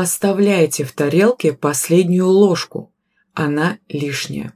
оставляйте в тарелке последнюю ложку. Она лишняя.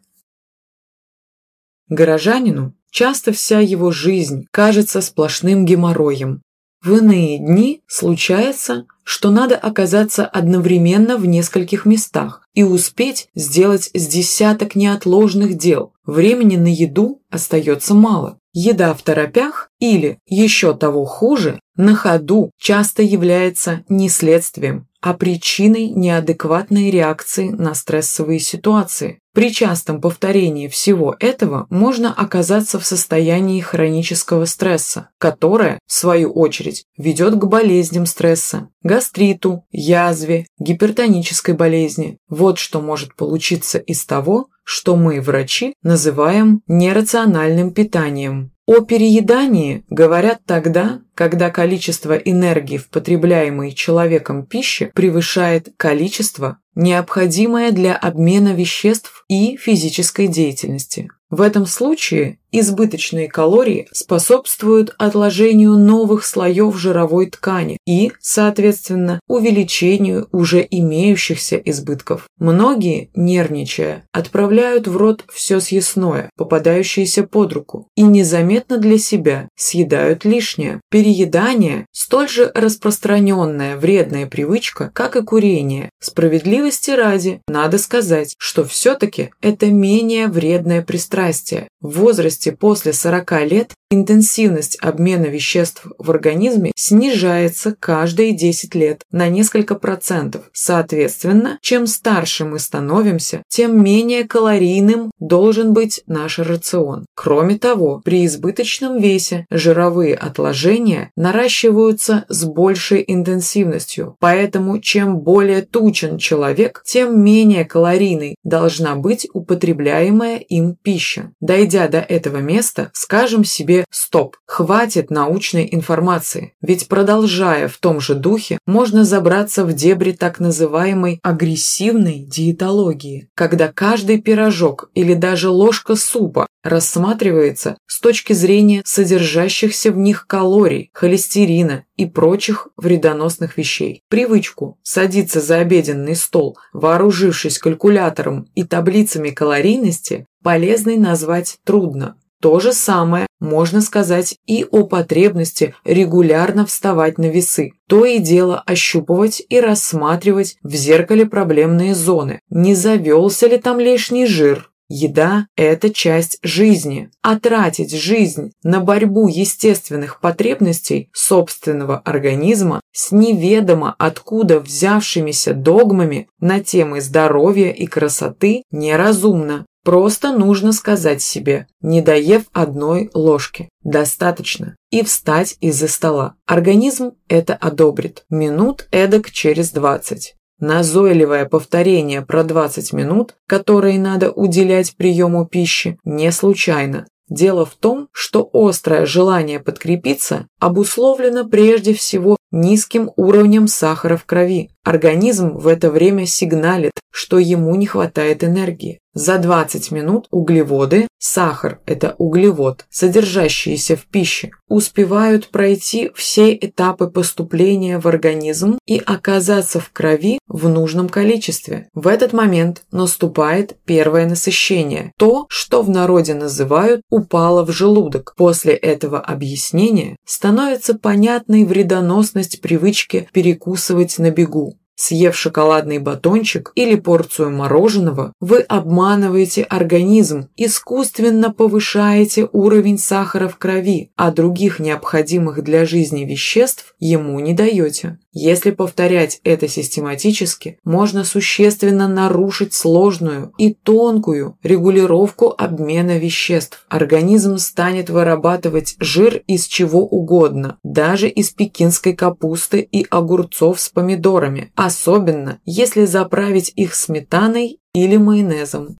Горожанину часто вся его жизнь кажется сплошным геморроем. В иные дни случается, что надо оказаться одновременно в нескольких местах и успеть сделать с десяток неотложных дел. Времени на еду остается мало. Еда в торопях или, еще того хуже, на ходу часто является не следствием, а причиной неадекватной реакции на стрессовые ситуации. При частом повторении всего этого можно оказаться в состоянии хронического стресса, которое, в свою очередь, ведет к болезням стресса, гастриту, язве, гипертонической болезни. Вот что может получиться из того, что мы, врачи, называем нерациональным питанием. О переедании говорят тогда, когда количество энергии в потребляемой человеком пище превышает количество, необходимое для обмена веществ и физической деятельности. В этом случае избыточные калории способствуют отложению новых слоев жировой ткани и, соответственно, увеличению уже имеющихся избытков. Многие, нервничая, отправляют в рот все съестное, попадающееся под руку, и незаметно для себя съедают лишнее. Переедание – столь же распространенная вредная привычка, как и курение. Справедливости ради, надо сказать, что все-таки это менее вредное пристрастие. В возрасте после 40 лет интенсивность обмена веществ в организме снижается каждые 10 лет на несколько процентов. Соответственно, чем старше мы становимся, тем менее калорийным должен быть наш рацион. Кроме того, при избыточном весе жировые отложения наращиваются с большей интенсивностью, поэтому чем более тучен человек, тем менее калорийной должна быть употребляемая им пища. Дойдя до этого места, скажем себе «стоп», хватит научной информации, ведь продолжая в том же духе, можно забраться в дебри так называемой агрессивной диетологии, когда каждый пирожок или даже ложка супа рассматривается с точки зрения содержащихся в них калорий, холестерина и прочих вредоносных вещей. Привычку садиться за обеденный стол, вооружившись калькулятором и таблицами калорийности, полезной назвать трудно. То же самое можно сказать и о потребности регулярно вставать на весы, то и дело ощупывать и рассматривать в зеркале проблемные зоны, не завелся ли там лишний жир, Еда – это часть жизни, а тратить жизнь на борьбу естественных потребностей собственного организма с неведомо откуда взявшимися догмами на темы здоровья и красоты неразумно. Просто нужно сказать себе, не доев одной ложки, достаточно, и встать из-за стола. Организм это одобрит. Минут эдак через 20. Назойливое повторение про 20 минут, которые надо уделять приему пищи, не случайно. Дело в том, что острое желание подкрепиться обусловлено прежде всего низким уровнем сахара в крови. Организм в это время сигналит, что ему не хватает энергии. За 20 минут углеводы, сахар – это углевод, содержащиеся в пище, успевают пройти все этапы поступления в организм и оказаться в крови в нужном количестве. В этот момент наступает первое насыщение, то, что в народе называют «упало в желудок». После этого объяснения становится понятной вредоносность привычки перекусывать на бегу. Съев шоколадный батончик или порцию мороженого, вы обманываете организм, искусственно повышаете уровень сахара в крови, а других необходимых для жизни веществ ему не даете. Если повторять это систематически, можно существенно нарушить сложную и тонкую регулировку обмена веществ. Организм станет вырабатывать жир из чего угодно, даже из пекинской капусты и огурцов с помидорами, особенно если заправить их сметаной или майонезом.